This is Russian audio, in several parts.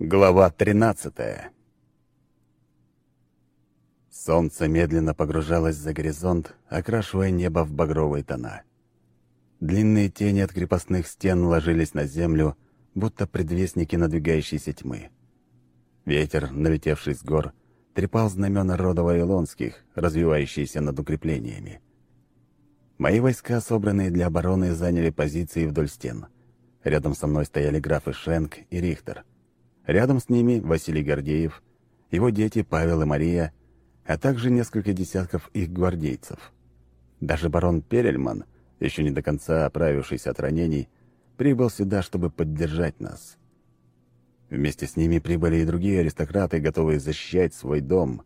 Глава 13 Солнце медленно погружалось за горизонт, окрашивая небо в багровые тона. Длинные тени от крепостных стен ложились на землю, будто предвестники надвигающейся тьмы. Ветер, налетевший с гор, трепал знамена рода Вавилонских, развивающиеся над укреплениями. Мои войска, собранные для обороны, заняли позиции вдоль стен. Рядом со мной стояли графы Шенк и Рихтер — Рядом с ними Василий Гордеев, его дети Павел и Мария, а также несколько десятков их гвардейцев. Даже барон Перельман, еще не до конца оправившийся от ранений, прибыл сюда, чтобы поддержать нас. Вместе с ними прибыли и другие аристократы, готовые защищать свой дом.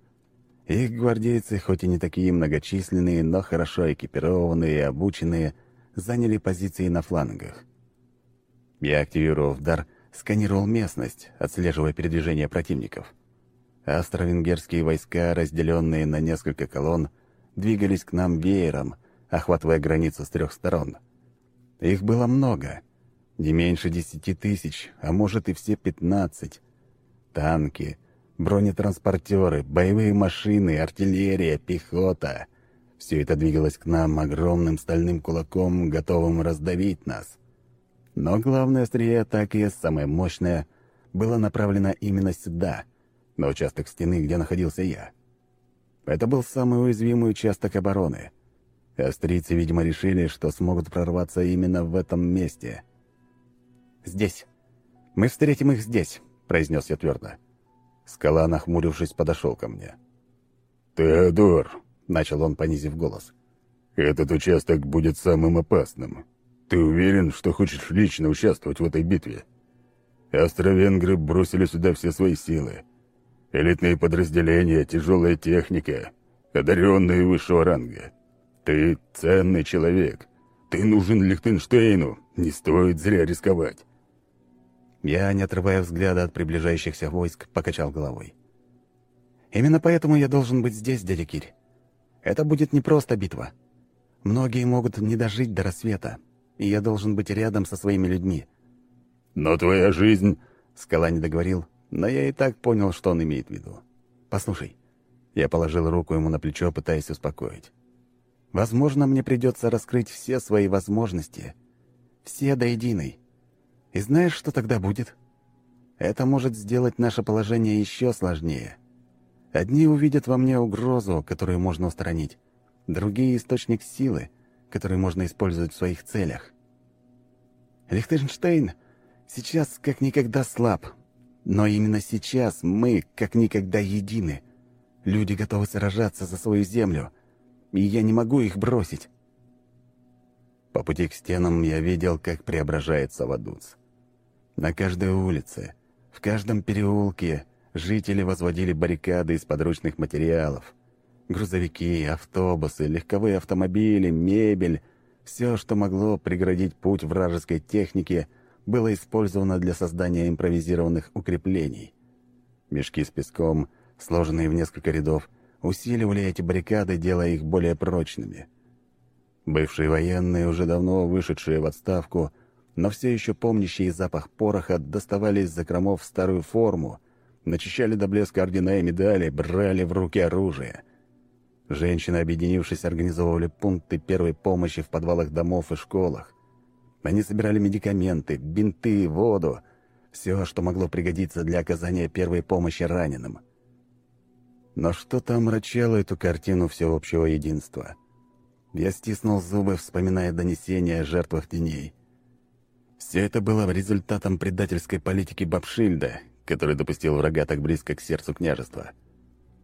Их гвардейцы, хоть и не такие многочисленные, но хорошо экипированные и обученные, заняли позиции на флангах. Я, активировав дар, сканировал местность, отслеживая передвижение противников. Австро-венгерские войска, разделенные на несколько колонн, двигались к нам веером, охватывая границу с трех сторон. Их было много, не меньше десяти тысяч, а может и все пятнадцать. Танки, бронетранспортеры, боевые машины, артиллерия, пехота — все это двигалось к нам огромным стальным кулаком, готовым раздавить нас. Но главное острие атаки, самое мощное, было направлено именно сюда, на участок стены, где находился я. Это был самый уязвимый участок обороны. Австрийцы, видимо, решили, что смогут прорваться именно в этом месте. «Здесь. Мы встретим их здесь», — произнес я твердо. Скала, нахмурившись, подошел ко мне. «Теодор», — начал он, понизив голос, — «этот участок будет самым опасным. Ты уверен, что хочешь лично участвовать в этой битве? Австро-венгры бросили сюда все свои силы. Элитные подразделения, тяжелая техника, одаренные высшего ранга. Ты ценный человек. Ты нужен Лихтенштейну. Не стоит зря рисковать. Я, не отрывая взгляда от приближающихся войск, покачал головой. «Именно поэтому я должен быть здесь, дядя Кирь. Это будет не просто битва. Многие могут не дожить до рассвета, и я должен быть рядом со своими людьми. «Но твоя жизнь...» — Скала не договорил, но я и так понял, что он имеет в виду. «Послушай». Я положил руку ему на плечо, пытаясь успокоить. «Возможно, мне придется раскрыть все свои возможности. Все до единой. И знаешь, что тогда будет? Это может сделать наше положение еще сложнее. Одни увидят во мне угрозу, которую можно устранить. Другие — источник силы — который можно использовать в своих целях. Лихтенштейн сейчас как никогда слаб, но именно сейчас мы как никогда едины. Люди готовы сражаться за свою землю, и я не могу их бросить. По пути к стенам я видел, как преображается Вадуц. На каждой улице, в каждом переулке жители возводили баррикады из подручных материалов — Грузовики, автобусы, легковые автомобили, мебель — все, что могло преградить путь вражеской технике, было использовано для создания импровизированных укреплений. Мешки с песком, сложенные в несколько рядов, усиливали эти баррикады, делая их более прочными. Бывшие военные, уже давно вышедшие в отставку, но все еще помнящие запах пороха, доставали из закромов старую форму, начищали до блеска ордена и медали, брали в руки оружие — Женщины, объединившись, организовывали пункты первой помощи в подвалах домов и школах. Они собирали медикаменты, бинты, воду, все, что могло пригодиться для оказания первой помощи раненым. Но что-то омрачало эту картину всеобщего единства. Я стиснул зубы, вспоминая донесения о жертвах теней. Все это было результатом предательской политики Бабшильда, который допустил врага так близко к сердцу княжества.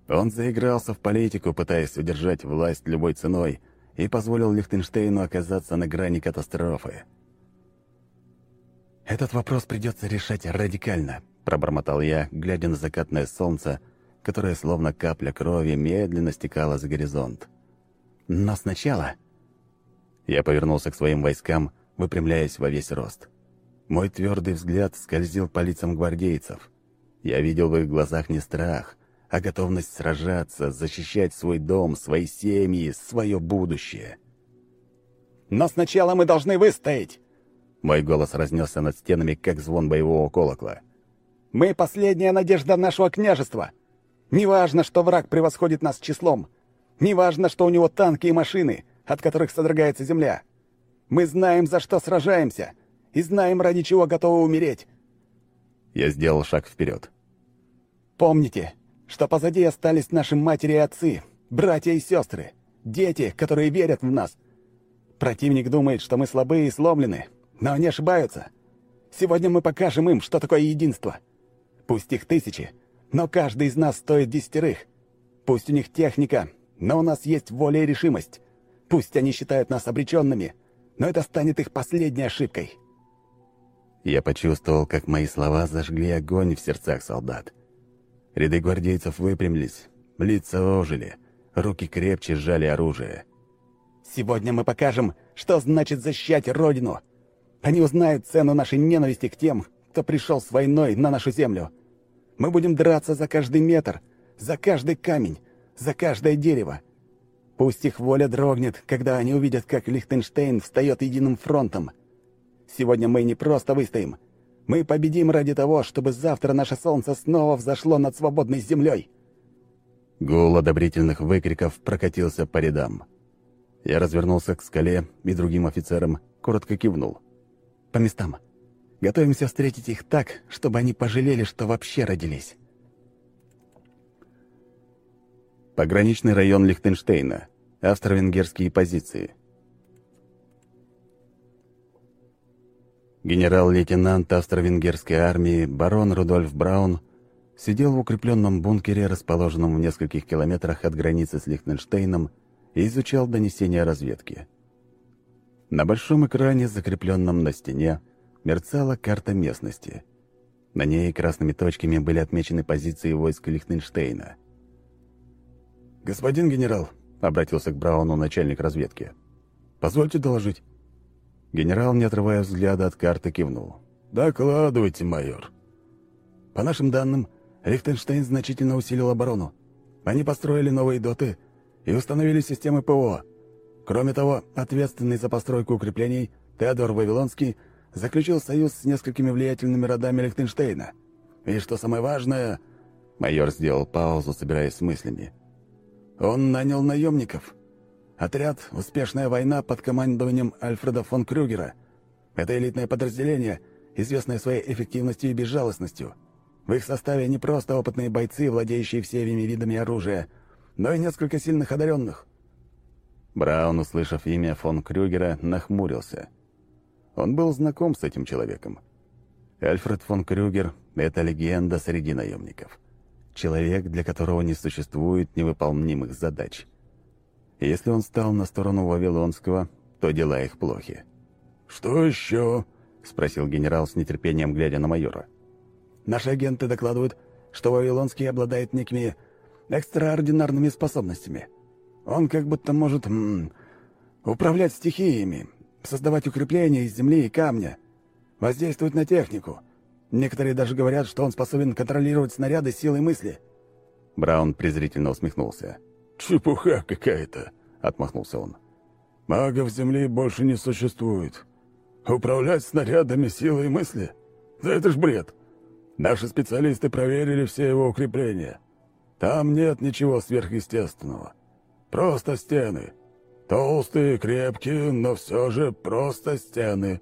Он заигрался в политику, пытаясь удержать власть любой ценой, и позволил Лихтенштейну оказаться на грани катастрофы. «Этот вопрос придется решать радикально», — пробормотал я, глядя на закатное солнце, которое, словно капля крови, медленно стекало за горизонт. «Но сначала...» Я повернулся к своим войскам, выпрямляясь во весь рост. Мой твердый взгляд скользил по лицам гвардейцев. Я видел в их глазах не страх, а готовность сражаться, защищать свой дом, свои семьи, свое будущее. «Но сначала мы должны выстоять!» Мой голос разнесся над стенами, как звон боевого колокола. Мы последняя надежда нашего княжества. Неважно, что враг превосходит нас числом. Неважно, что у него танки и машины, от которых содрогается земля. Мы знаем, за что сражаемся, и знаем, ради чего готовы умереть. Я сделал шаг вперед. Помните, что позади остались наши матери и отцы, братья и сестры, дети, которые верят в нас. Противник думает, что мы слабые и сломлены, но они ошибаются. Сегодня мы покажем им, что такое единство. Пусть их тысячи, но каждый из нас стоит десятерых. Пусть у них техника, но у нас есть воля и решимость. Пусть они считают нас обреченными, но это станет их последней ошибкой. Я почувствовал, как мои слова зажгли огонь в сердцах солдат. Ряды гвардейцев выпрямились, лица ожили, руки крепче сжали оружие. «Сегодня мы покажем, что значит защищать Родину. Они узнают цену нашей ненависти к тем, кто пришел с войной на нашу землю. Мы будем драться за каждый метр, за каждый камень, за каждое дерево. Пусть их воля дрогнет, когда они увидят, как Лихтенштейн встает единым фронтом. Сегодня мы не просто выстоим. Мы победим ради того, чтобы завтра наше солнце снова взошло над свободной землей. Гул одобрительных выкриков прокатился по рядам. Я развернулся к скале и другим офицерам, коротко кивнул. «По местам. Готовимся встретить их так, чтобы они пожалели, что вообще родились». Пограничный район Лихтенштейна. Австро-венгерские позиции. Генерал-лейтенант австро-венгерской армии барон Рудольф Браун сидел в укрепленном бункере, расположенном в нескольких километрах от границы с Лихтенштейном, и изучал донесения разведки. На большом экране, закрепленном на стене, мерцала карта местности. На ней красными точками были отмечены позиции войск Лихтенштейна – «Господин генерал», — обратился к Брауну начальник разведки, — «позвольте доложить». Генерал, не отрывая взгляда от карты, кивнул. «Докладывайте, майор». «По нашим данным, Лихтенштейн значительно усилил оборону. Они построили новые доты и установили системы ПО. Кроме того, ответственный за постройку укреплений Теодор Вавилонский заключил союз с несколькими влиятельными родами Лихтенштейна. И что самое важное...» Майор сделал паузу, собираясь с мыслями. Он нанял наемников. Отряд «Успешная война» под командованием Альфреда фон Крюгера. Это элитное подразделение, известное своей эффективностью и безжалостностью. В их составе не просто опытные бойцы, владеющие всеми видами оружия, но и несколько сильных одаренных. Браун, услышав имя фон Крюгера, нахмурился. Он был знаком с этим человеком. Альфред фон Крюгер — это легенда среди наемников человек, для которого не существует невыполнимых задач. Если он стал на сторону Вавилонского, то дела их плохи. «Что еще?» — спросил генерал с нетерпением, глядя на майора. «Наши агенты докладывают, что Вавилонский обладает некими экстраординарными способностями. Он как будто может м -м, управлять стихиями, создавать укрепления из земли и камня, воздействовать на технику, Некоторые даже говорят, что он способен контролировать снаряды силой мысли». Браун презрительно усмехнулся. «Чепуха какая-то», — отмахнулся он. «Магов Земли больше не существует. Управлять снарядами силой мысли? Да это ж бред. Наши специалисты проверили все его укрепления. Там нет ничего сверхъестественного. Просто стены. Толстые, крепкие, но все же просто стены.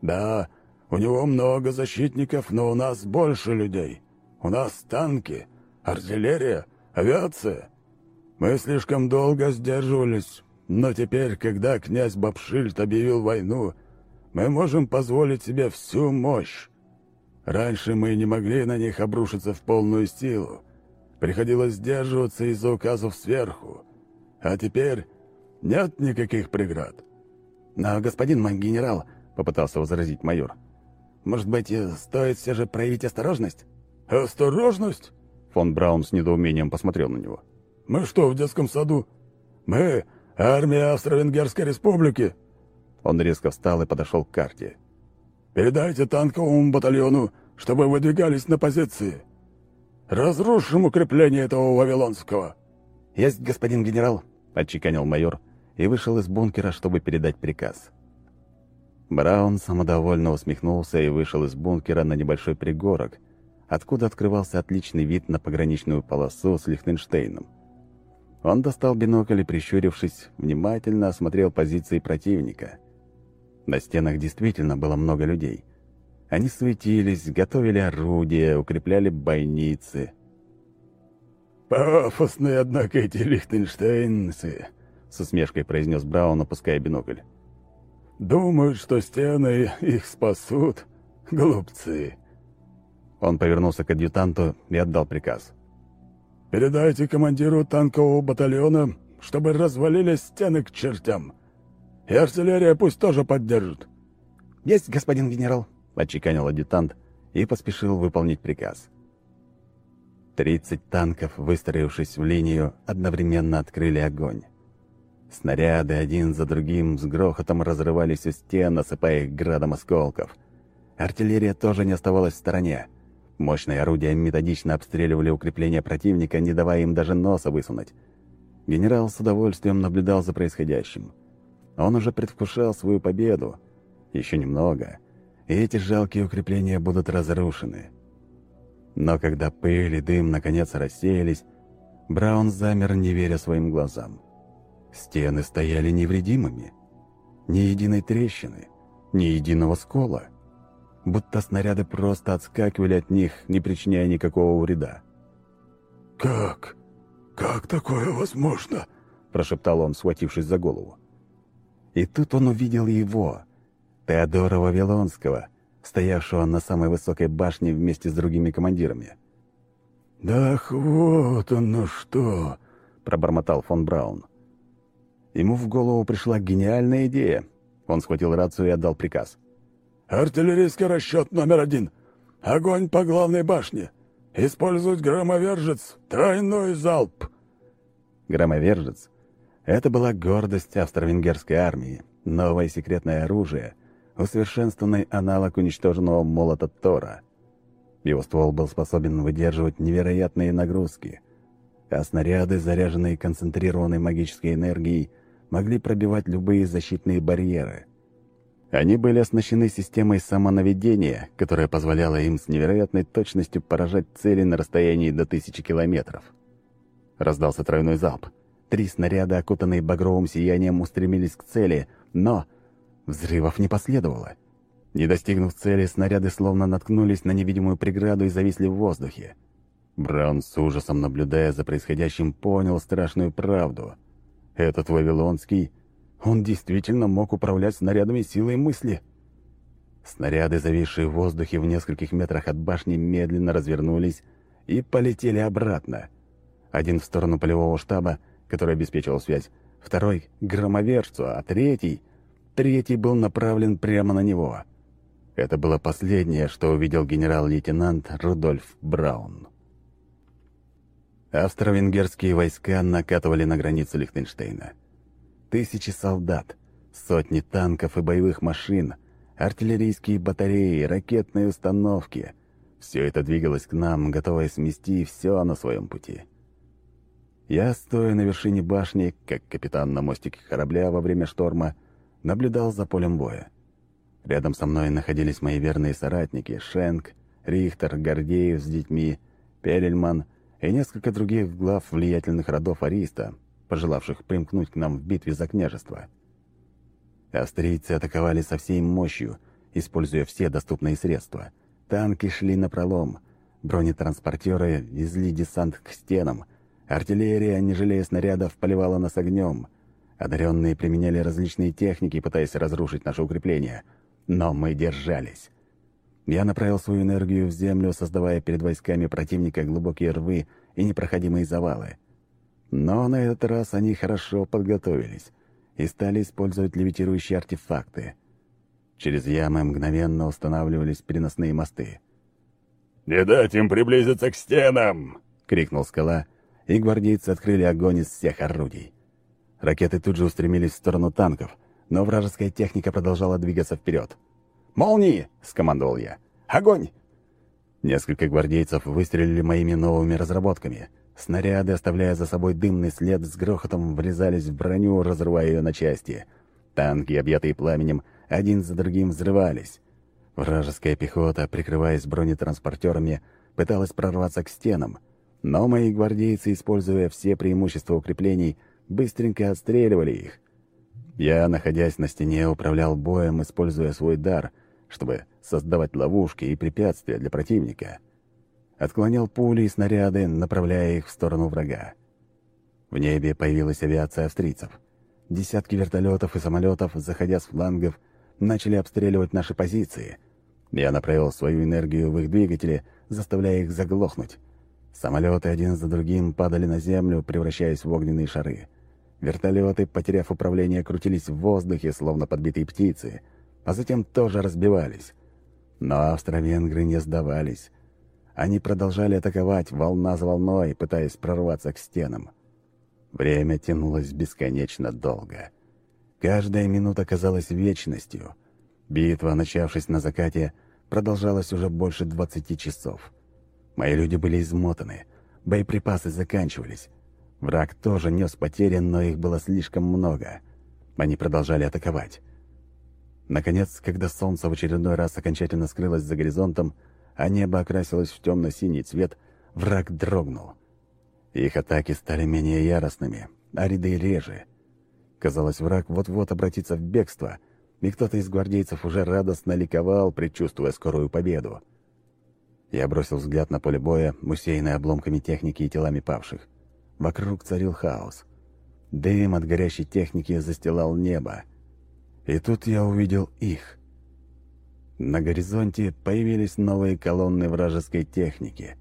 Да, у него много защитников, но у нас больше людей. У нас танки, артиллерия, авиация. Мы слишком долго сдерживались, но теперь, когда князь Бабшильд объявил войну, мы можем позволить себе всю мощь. Раньше мы не могли на них обрушиться в полную силу. Приходилось сдерживаться из-за указов сверху. А теперь нет никаких преград. «Но, господин мой генерал», — попытался возразить майор, — может быть, э, стоит все же проявить осторожность?» «Осторожность?» Фон Браун с недоумением посмотрел на него. «Мы что, в детском саду? Мы — армия Австро-Венгерской республики!» Он резко встал и подошел к карте. «Передайте танковому батальону, чтобы выдвигались на позиции. Разрушим укрепление этого Вавилонского!» «Есть, господин генерал!» — отчеканил майор и вышел из бункера, чтобы передать приказ. Браун самодовольно усмехнулся и вышел из бункера на небольшой пригорок, откуда открывался отличный вид на пограничную полосу с Лихтенштейном. Он достал бинокль и, прищурившись, внимательно осмотрел позиции противника. На стенах действительно было много людей. Они суетились, готовили орудия, укрепляли бойницы. «Пафосные, однако, эти лихтенштейнцы», — с усмешкой произнес Браун, опуская бинокль. «Думают, что стены их спасут. Глупцы». Он повернулся к адъютанту и отдал приказ. «Передайте командиру танкового батальона, чтобы развалились стены к чертям. И артиллерия пусть тоже поддержит». «Есть, господин генерал», — отчеканил адъютант и поспешил выполнить приказ. Тридцать танков, выстроившись в линию, одновременно открыли огонь. Снаряды один за другим с грохотом разрывались у стен, осыпая их градом осколков. Артиллерия тоже не оставалась в стороне. Мощные орудия методично обстреливали укрепления противника, не давая им даже носа высунуть. Генерал с удовольствием наблюдал за происходящим. Он уже предвкушал свою победу. Еще немного, и эти жалкие укрепления будут разрушены. Но когда пыль и дым наконец рассеялись, Браун замер, не веря своим глазам. Стены стояли невредимыми. Ни единой трещины, ни единого скола. Будто снаряды просто отскакивали от них, не причиняя никакого вреда. «Как? Как такое возможно?» – прошептал он, схватившись за голову. И тут он увидел его, Теодора Вавилонского, стоявшего на самой высокой башне вместе с другими командирами. «Да вот оно что!» – пробормотал фон Браун. Ему в голову пришла гениальная идея. Он схватил рацию и отдал приказ. «Артиллерийский расчет номер один. Огонь по главной башне. Использовать громовержец. Тройной залп». Громовержец — это была гордость австро-венгерской армии, новое секретное оружие, усовершенствованный аналог уничтоженного молота Тора. Его ствол был способен выдерживать невероятные нагрузки, а снаряды, заряженные концентрированной магической энергией, могли пробивать любые защитные барьеры. Они были оснащены системой самонаведения, которая позволяла им с невероятной точностью поражать цели на расстоянии до тысячи километров. Раздался тройной залп. Три снаряда, окутанные багровым сиянием, устремились к цели, но взрывов не последовало. Не достигнув цели, снаряды словно наткнулись на невидимую преграду и зависли в воздухе. Браун с ужасом, наблюдая за происходящим, понял страшную правду. Этот Вавилонский, он действительно мог управлять снарядами силой мысли. Снаряды, зависшие в воздухе в нескольких метрах от башни, медленно развернулись и полетели обратно. Один в сторону полевого штаба, который обеспечивал связь, второй — к громоверцу, а третий... Третий был направлен прямо на него. Это было последнее, что увидел генерал-лейтенант Рудольф Браун. Австро-венгерские войска накатывали на границу Лихтенштейна. Тысячи солдат, сотни танков и боевых машин, артиллерийские батареи, ракетные установки — все это двигалось к нам, готовое смести все на своем пути. Я, стоя на вершине башни, как капитан на мостике корабля во время шторма, наблюдал за полем боя. Рядом со мной находились мои верные соратники Шенк, Рихтер, Гордеев с детьми, Перельман — и несколько других глав влиятельных родов Ариста, пожелавших примкнуть к нам в битве за княжество. Австрийцы атаковали со всей мощью, используя все доступные средства. Танки шли на пролом, бронетранспортеры везли десант к стенам, артиллерия, не жалея снарядов, поливала нас огнем. Одаренные применяли различные техники, пытаясь разрушить наше укрепление. Но мы держались. Я направил свою энергию в землю, создавая перед войсками противника глубокие рвы и непроходимые завалы. Но на этот раз они хорошо подготовились и стали использовать левитирующие артефакты. Через ямы мгновенно устанавливались переносные мосты. «Не дать им приблизиться к стенам!» — крикнул скала, и гвардейцы открыли огонь из всех орудий. Ракеты тут же устремились в сторону танков, но вражеская техника продолжала двигаться вперед. «Молнии!» — скомандовал я. «Огонь!» Несколько гвардейцев выстрелили моими новыми разработками. Снаряды, оставляя за собой дымный след, с грохотом врезались в броню, разрывая ее на части. Танки, объятые пламенем, один за другим взрывались. Вражеская пехота, прикрываясь бронетранспортерами, пыталась прорваться к стенам, но мои гвардейцы, используя все преимущества укреплений, быстренько отстреливали их. Я, находясь на стене, управлял боем, используя свой дар, чтобы создавать ловушки и препятствия для противника. Отклонял пули и снаряды, направляя их в сторону врага. В небе появилась авиация австрийцев. Десятки вертолетов и самолетов, заходя с флангов, начали обстреливать наши позиции. Я направил свою энергию в их двигатели, заставляя их заглохнуть. Самолеты один за другим падали на землю, превращаясь в огненные шары. Вертолеты, потеряв управление, крутились в воздухе, словно подбитые птицы, а затем тоже разбивались. Но австро-венгры не сдавались. Они продолжали атаковать волна за волной, пытаясь прорваться к стенам. Время тянулось бесконечно долго. Каждая минута казалась вечностью. Битва, начавшись на закате, продолжалась уже больше двадцати часов. Мои люди были измотаны, боеприпасы заканчивались. Враг тоже нес потери, но их было слишком много. Они продолжали атаковать. Наконец, когда солнце в очередной раз окончательно скрылось за горизонтом, а небо окрасилось в темно-синий цвет, враг дрогнул. Их атаки стали менее яростными, а ряды реже. Казалось, враг вот-вот обратится в бегство, и кто-то из гвардейцев уже радостно ликовал, предчувствуя скорую победу. Я бросил взгляд на поле боя, усеянное обломками техники и телами павших. Вокруг царил хаос. Дым от горящей техники застилал небо. И тут я увидел их. На горизонте появились новые колонны вражеской техники.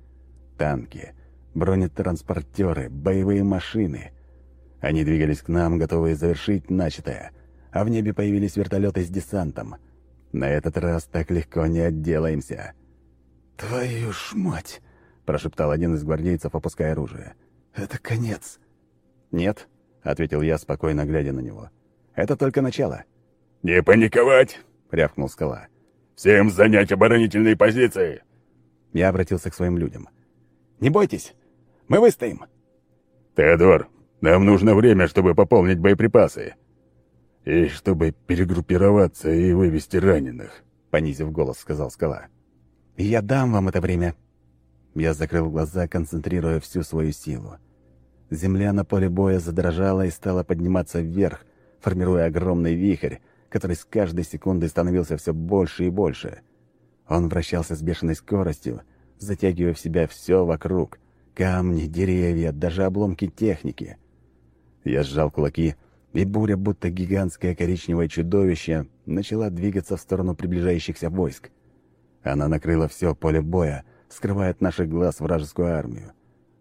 Танки, бронетранспортеры, боевые машины. Они двигались к нам, готовые завершить начатое, а в небе появились вертолеты с десантом. На этот раз так легко не отделаемся. «Твою ж мать!» — прошептал один из гвардейцев, опуская оружие. «Это конец». «Нет», — ответил я, спокойно глядя на него. «Это только начало». «Не паниковать!» — рявкнул скала. «Всем занять оборонительные позиции!» Я обратился к своим людям. «Не бойтесь, мы выстоим!» «Теодор, нам нужно время, чтобы пополнить боеприпасы. И чтобы перегруппироваться и вывести раненых», — понизив голос, сказал скала. «Я дам вам это время». Я закрыл глаза, концентрируя всю свою силу. Земля на поле боя задрожала и стала подниматься вверх, формируя огромный вихрь, который с каждой секундой становился все больше и больше. Он вращался с бешеной скоростью, затягивая в себя все вокруг. Камни, деревья, даже обломки техники. Я сжал кулаки, и буря, будто гигантское коричневое чудовище, начала двигаться в сторону приближающихся войск. Она накрыла все поле боя, скрывая от наших глаз вражескую армию.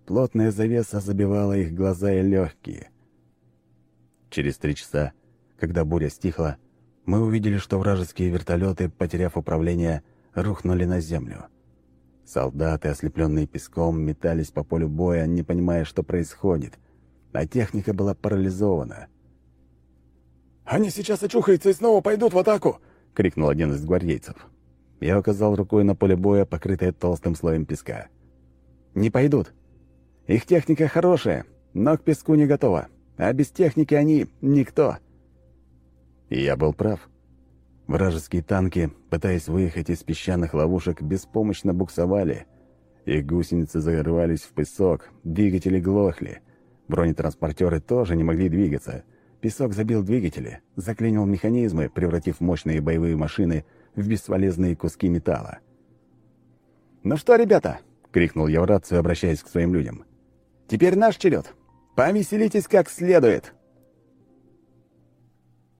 Плотная завеса забивала их глаза и легкие. Через три часа, когда буря стихла, мы увидели, что вражеские вертолеты, потеряв управление, рухнули на землю. Солдаты, ослепленные песком, метались по полю боя, не понимая, что происходит, а техника была парализована. «Они сейчас очухаются и снова пойдут в атаку!» — крикнул один из гвардейцев. Я указал рукой на поле боя, покрытое толстым слоем песка. «Не пойдут. Их техника хорошая, но к песку не готова, а без техники они — никто». И я был прав. Вражеские танки, пытаясь выехать из песчаных ловушек, беспомощно буксовали. Их гусеницы зарывались в песок, двигатели глохли. Бронетранспортеры тоже не могли двигаться. Песок забил двигатели, заклинил механизмы, превратив мощные боевые машины в бесполезные куски металла. «Ну что, ребята?» — крикнул я в рацию, обращаясь к своим людям. «Теперь наш черед. Повеселитесь как следует!»